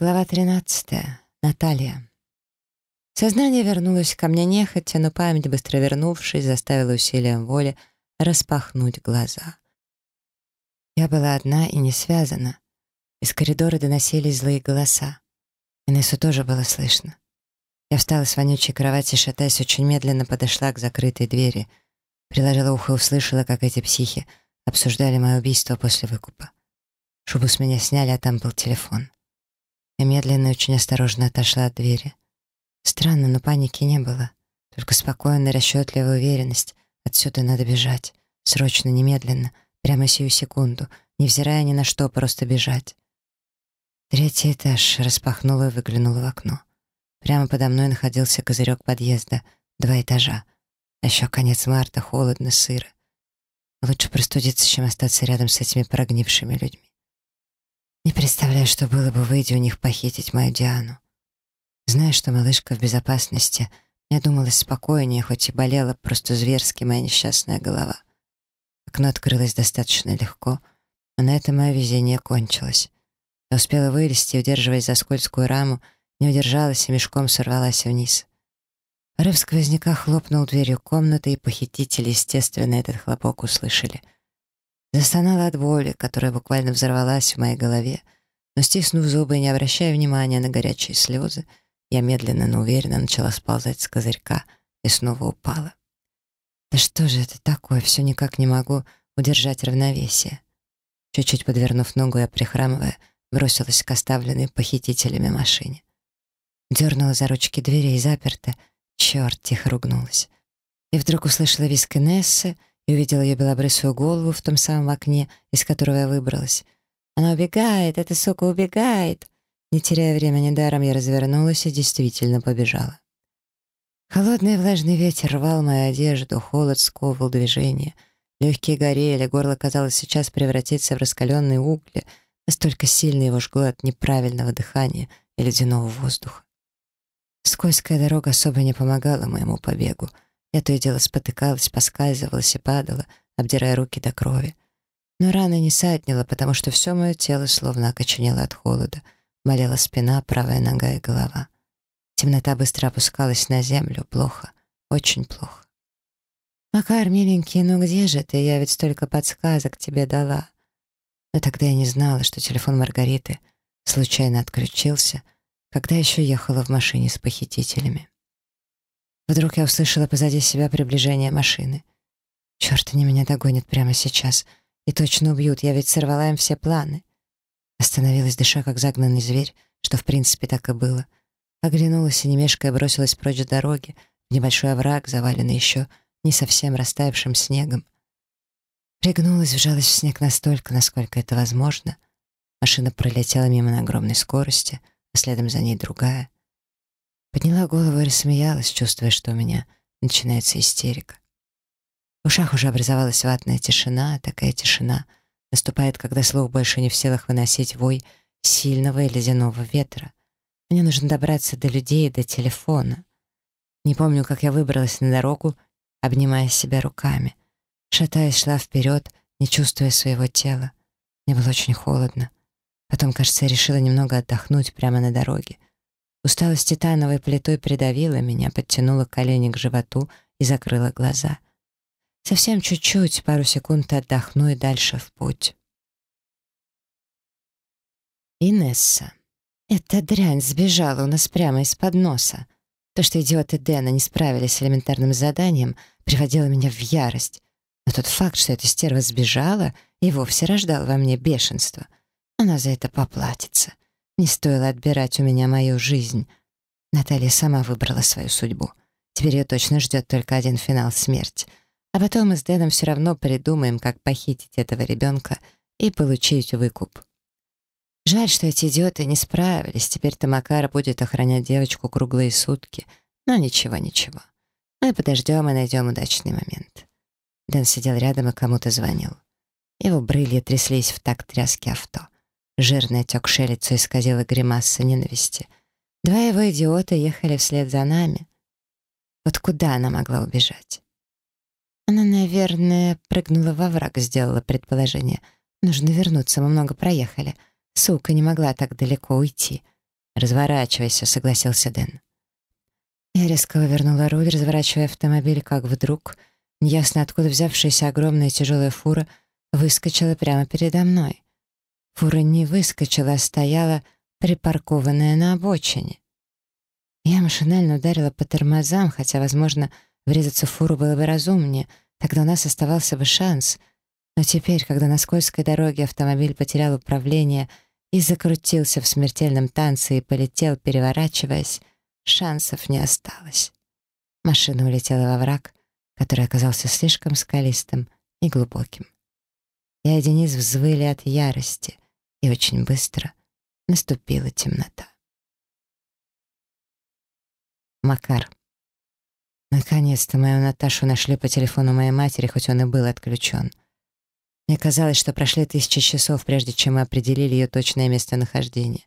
Глава 13. Наталья. Сознание вернулось ко мне нехотя, но память, быстро вернувшись, заставила усилием воли распахнуть глаза. Я была одна и не связана. Из коридора доносились злые голоса. Инессу тоже было слышно. Я встала с вонючей кровати, шатаясь, очень медленно подошла к закрытой двери. Приложила ухо и услышала, как эти психи обсуждали мое убийство после выкупа. Шубу с меня сняли, а там был телефон. Я медленно и очень осторожно отошла от двери. Странно, но паники не было. Только спокойная, расчетливая уверенность. Отсюда надо бежать. Срочно, немедленно. Прямо сию секунду. Невзирая ни на что, просто бежать. Третий этаж. Распахнула и выглянула в окно. Прямо подо мной находился козырек подъезда. Два этажа. А еще конец марта, холодно, сыро. Лучше простудиться, чем остаться рядом с этими прогнившими людьми. Не представляю, что было бы, выйдя у них похитить мою Диану. Зная, что малышка в безопасности, мне думалось спокойнее, хоть и болела просто зверски моя несчастная голова. Окно открылось достаточно легко, но на этом мое везение кончилось. Я успела вылезти, удерживаясь за скользкую раму, не удержалась и мешком сорвалась вниз. Порыв сквозняка хлопнул дверью комнаты, и похитители, естественно, этот хлопок услышали — Застонала от боли, которая буквально взорвалась в моей голове, но, стиснув зубы и не обращая внимания на горячие слезы, я медленно, но уверенно начала сползать с козырька и снова упала. Да что же это такое? Все никак не могу удержать равновесие. Чуть-чуть подвернув ногу, я, прихрамывая, бросилась к оставленной похитителями машине. Дернула за ручки двери и заперта. Черт, тихо ругнулась. И вдруг услышала виск Инессы, и увидела ее белобрысую голову в том самом окне, из которого я выбралась. «Она убегает! Эта сука убегает!» Не теряя времени даром, я развернулась и действительно побежала. Холодный влажный ветер рвал мою одежду, холод сковывал движение. Легкие горели, горло, казалось, сейчас превратится в раскаленные угли, настолько сильно его жгло от неправильного дыхания и ледяного воздуха. Скользкая дорога особо не помогала моему побегу — я то и дело спотыкалась, поскальзывалась и падала, обдирая руки до крови. Но рана не саднила, потому что все мое тело словно окоченело от холода. Болела спина, правая нога и голова. Темнота быстро опускалась на землю. Плохо, очень плохо. «Макар, миленький, ну где же ты? Я ведь столько подсказок тебе дала». Но тогда я не знала, что телефон Маргариты случайно отключился, когда еще ехала в машине с похитителями. Вдруг я услышала позади себя приближение машины. Черт, они меня догонят прямо сейчас. И точно убьют, я ведь сорвала им все планы. Остановилась, дыша, как загнанный зверь, что в принципе так и было. Оглянулась и немешкая бросилась прочь дороги, в небольшой овраг, заваленный еще не совсем растаявшим снегом. Пригнулась, вжалась в снег настолько, насколько это возможно. Машина пролетела мимо на огромной скорости, а следом за ней другая — Подняла голову и рассмеялась, чувствуя, что у меня начинается истерика. В ушах уже образовалась ватная тишина, такая тишина наступает, когда слух больше не в силах выносить вой сильного и ледяного ветра. Мне нужно добраться до людей, до телефона. Не помню, как я выбралась на дорогу, обнимая себя руками. Шатаясь, шла вперед, не чувствуя своего тела. Мне было очень холодно. Потом, кажется, я решила немного отдохнуть прямо на дороге — Усталость титановой плитой придавила меня, подтянула колени к животу и закрыла глаза. Совсем чуть-чуть, пару секунд отдохну и дальше в путь. Инесса. Эта дрянь сбежала у нас прямо из-под носа. То, что идиоты Дэна не справились с элементарным заданием, приводило меня в ярость. Но тот факт, что эта стерва сбежала, и вовсе рождал во мне бешенство. Она за это поплатится. Не стоило отбирать у меня мою жизнь. Наталья сама выбрала свою судьбу. Теперь ее точно ждет только один финал — смерть. А потом мы с Дэном все равно придумаем, как похитить этого ребенка и получить выкуп. Жаль, что эти идиоты не справились. Теперь-то Макар будет охранять девочку круглые сутки. Но ничего, ничего. Мы подождем и найдем удачный момент. Дэн сидел рядом и кому-то звонил. Его брылья тряслись в такт тряски авто. Жирное отекшее лицо исказило гримаса ненависти. Два его идиота ехали вслед за нами. Вот куда она могла убежать? Она, наверное, прыгнула во враг, сделала предположение. Нужно вернуться, мы много проехали. Сука не могла так далеко уйти. «Разворачивайся», — согласился Дэн. Я резко вывернула руль, разворачивая автомобиль, как вдруг, неясно откуда взявшаяся огромная тяжелая фура выскочила прямо передо мной. Фура не выскочила, а стояла, припаркованная на обочине. Я машинально ударила по тормозам, хотя, возможно, врезаться в фуру было бы разумнее, тогда у нас оставался бы шанс. Но теперь, когда на скользкой дороге автомобиль потерял управление и закрутился в смертельном танце и полетел, переворачиваясь, шансов не осталось. Машина улетела во враг, который оказался слишком скалистым и глубоким. Я и Денис взвыли от ярости, и очень быстро наступила темнота. Макар. Наконец-то мою Наташу нашли по телефону моей матери, хоть он и был отключен. Мне казалось, что прошли тысячи часов, прежде чем мы определили ее точное местонахождение.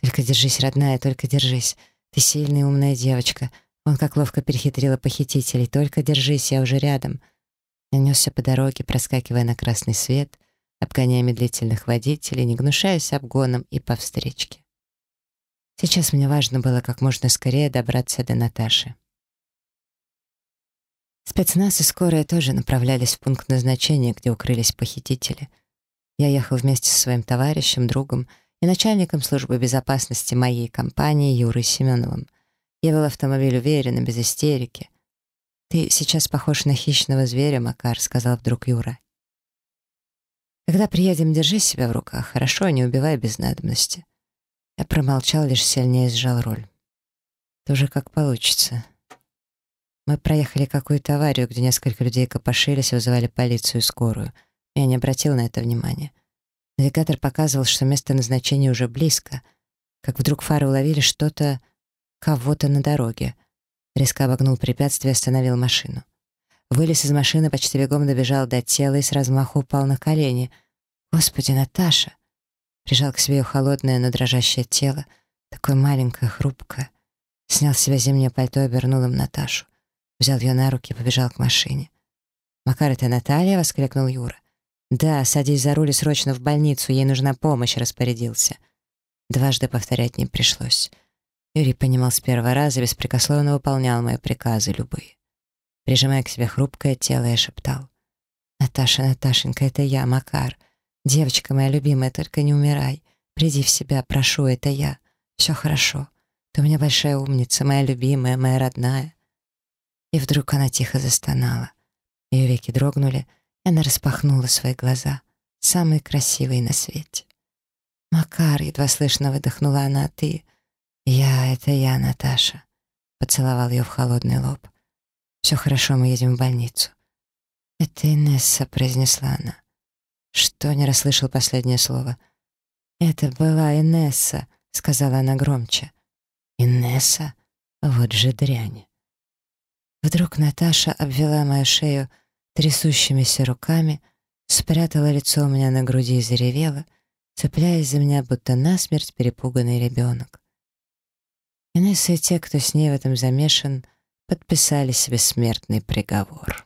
Только держись, родная, только держись. Ты сильная и умная девочка. Он как ловко перехитрила похитителей. Только держись, я уже рядом. Я несся по дороге, проскакивая на красный свет, обгоняя медлительных водителей, не гнушаясь обгоном и по встречке. Сейчас мне важно было как можно скорее добраться до Наташи. Спецназ и скорая тоже направлялись в пункт назначения, где укрылись похитители. Я ехал вместе со своим товарищем, другом и начальником службы безопасности моей компании Юрой Семеновым. Я вел автомобиль уверенно, без истерики. «Ты сейчас похож на хищного зверя, Макар», — сказал вдруг Юра. «Когда приедем, держи себя в руках, хорошо, не убивай без надобности». Я промолчал, лишь сильнее сжал руль. Тоже как получится. Мы проехали какую-то аварию, где несколько людей копошились и вызывали полицию и скорую. Я не обратил на это внимания. Навигатор показывал, что место назначения уже близко. Как вдруг фары уловили что-то, кого-то на дороге. Резко обогнул препятствие и остановил машину. Вылез из машины, почти бегом добежал до тела и с размаху упал на колени. «Господи, Наташа!» Прижал к себе ее холодное, но дрожащее тело, такое маленькое, хрупкое. Снял с себя зимнее пальто и обернул им Наташу. Взял ее на руки и побежал к машине. «Макар, это Наталья?» — воскликнул Юра. «Да, садись за руль и срочно в больницу, ей нужна помощь», — распорядился. Дважды повторять не пришлось. Юрий понимал с первого раза, беспрекословно выполнял мои приказы любые. Прижимая к себе хрупкое тело, я шептал. «Наташа, Наташенька, это я, Макар. Девочка моя любимая, только не умирай. Приди в себя, прошу, это я. Все хорошо. Ты у меня большая умница, моя любимая, моя родная». И вдруг она тихо застонала. Ее веки дрогнули, и она распахнула свои глаза, самые красивые на свете. «Макар», — едва слышно выдохнула она, — «ты...» «Я, это я, Наташа», — поцеловал ее в холодный лоб. «Все хорошо, мы едем в больницу». «Это Инесса», — произнесла она. Что, не расслышал последнее слово? «Это была Инесса», — сказала она громче. «Инесса? Вот же дрянь». Вдруг Наташа обвела мою шею трясущимися руками, спрятала лицо у меня на груди и заревела, цепляясь за меня, будто насмерть перепуганный ребенок. Инесса и те, кто с ней в этом замешан, подписали себе смертный приговор.